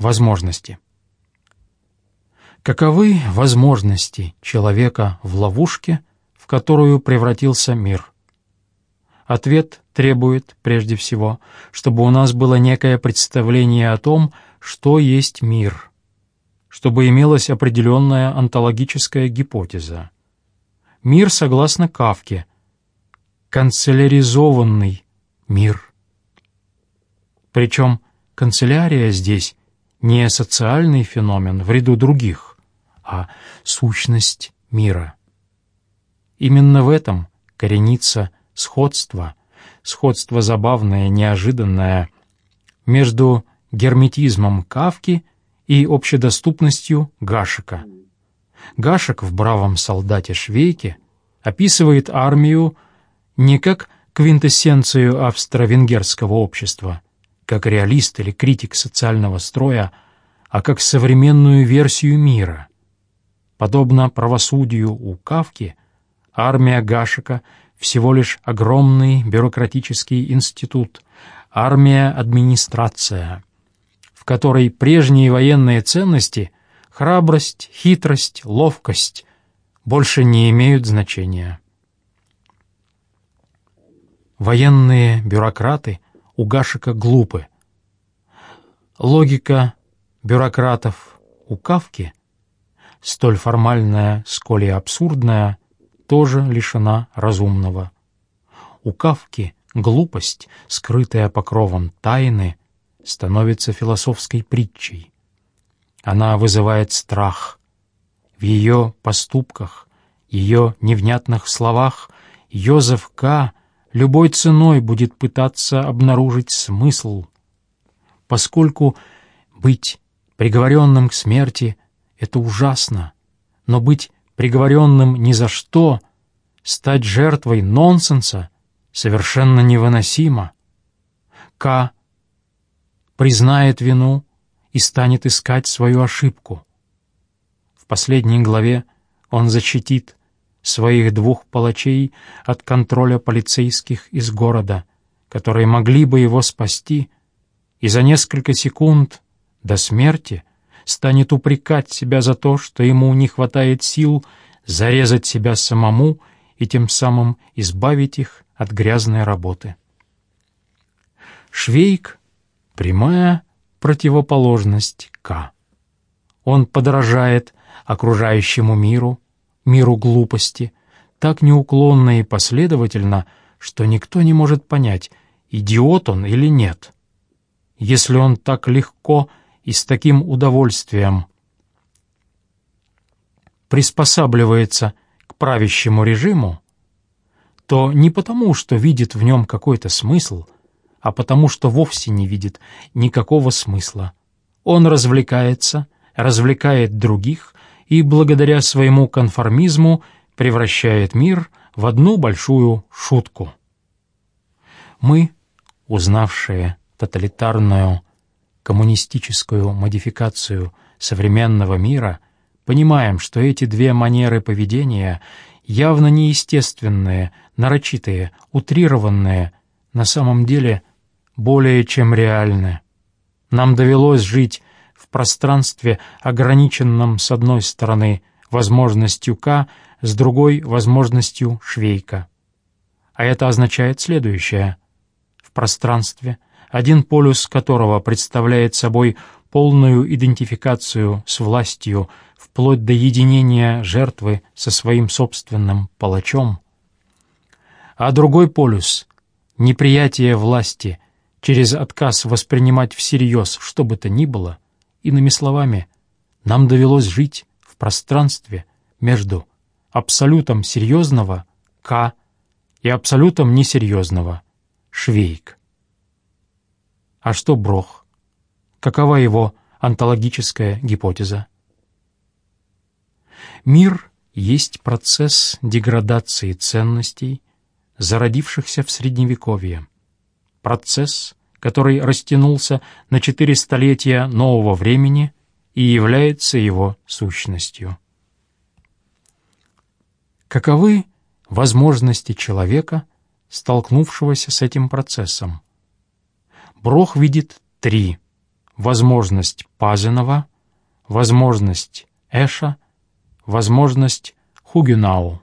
Возможности. Каковы возможности человека в ловушке, в которую превратился мир? Ответ требует, прежде всего, чтобы у нас было некое представление о том, что есть мир, чтобы имелась определенная онтологическая гипотеза. Мир, согласно Кавке, канцеляризованный мир. Причем канцелярия здесь не социальный феномен в ряду других, а сущность мира. Именно в этом коренится сходство, сходство забавное, неожиданное, между герметизмом Кавки и общедоступностью Гашика. Гашек в «Бравом солдате Швейке» описывает армию не как квинтэссенцию австро-венгерского общества, как реалист или критик социального строя, а как современную версию мира. Подобно правосудию у Кавки, армия Гашика всего лишь огромный бюрократический институт, армия-администрация, в которой прежние военные ценности — храбрость, хитрость, ловкость — больше не имеют значения. Военные бюрократы — у Гашика глупы. Логика бюрократов у Кавки, столь формальная, сколь и абсурдная, тоже лишена разумного. У Кавки глупость, скрытая покровом тайны, становится философской притчей. Она вызывает страх. В ее поступках, ее невнятных словах Йозеф К любой ценой будет пытаться обнаружить смысл, поскольку быть приговоренным к смерти — это ужасно, но быть приговоренным ни за что, стать жертвой нонсенса совершенно невыносимо. К признает вину и станет искать свою ошибку. В последней главе он защитит своих двух палачей от контроля полицейских из города, которые могли бы его спасти, и за несколько секунд до смерти станет упрекать себя за то, что ему не хватает сил зарезать себя самому и тем самым избавить их от грязной работы. Швейк — прямая противоположность К. Он подражает окружающему миру, миру глупости, так неуклонно и последовательно, что никто не может понять, идиот он или нет. Если он так легко и с таким удовольствием приспосабливается к правящему режиму, то не потому, что видит в нем какой-то смысл, а потому, что вовсе не видит никакого смысла. Он развлекается, развлекает других и благодаря своему конформизму превращает мир в одну большую шутку. Мы, узнавшие тоталитарную коммунистическую модификацию современного мира, понимаем, что эти две манеры поведения явно неестественные, нарочитые, утрированные, на самом деле более чем реальны. Нам довелось жить пространстве, ограниченном с одной стороны возможностью К, с другой — возможностью Швейка. А это означает следующее. В пространстве, один полюс которого представляет собой полную идентификацию с властью, вплоть до единения жертвы со своим собственным палачом, а другой полюс — неприятие власти через отказ воспринимать всерьез что бы то ни было — Иными словами, нам довелось жить в пространстве между абсолютом серьезного К и абсолютом несерьезного Швейк. А что Брох? Какова его онтологическая гипотеза? Мир есть процесс деградации ценностей, зародившихся в Средневековье. Процесс, который растянулся на четыре столетия нового времени и является его сущностью. Каковы возможности человека, столкнувшегося с этим процессом? Брох видит три возможность Пазенова, возможность Эша, возможность Хугенау.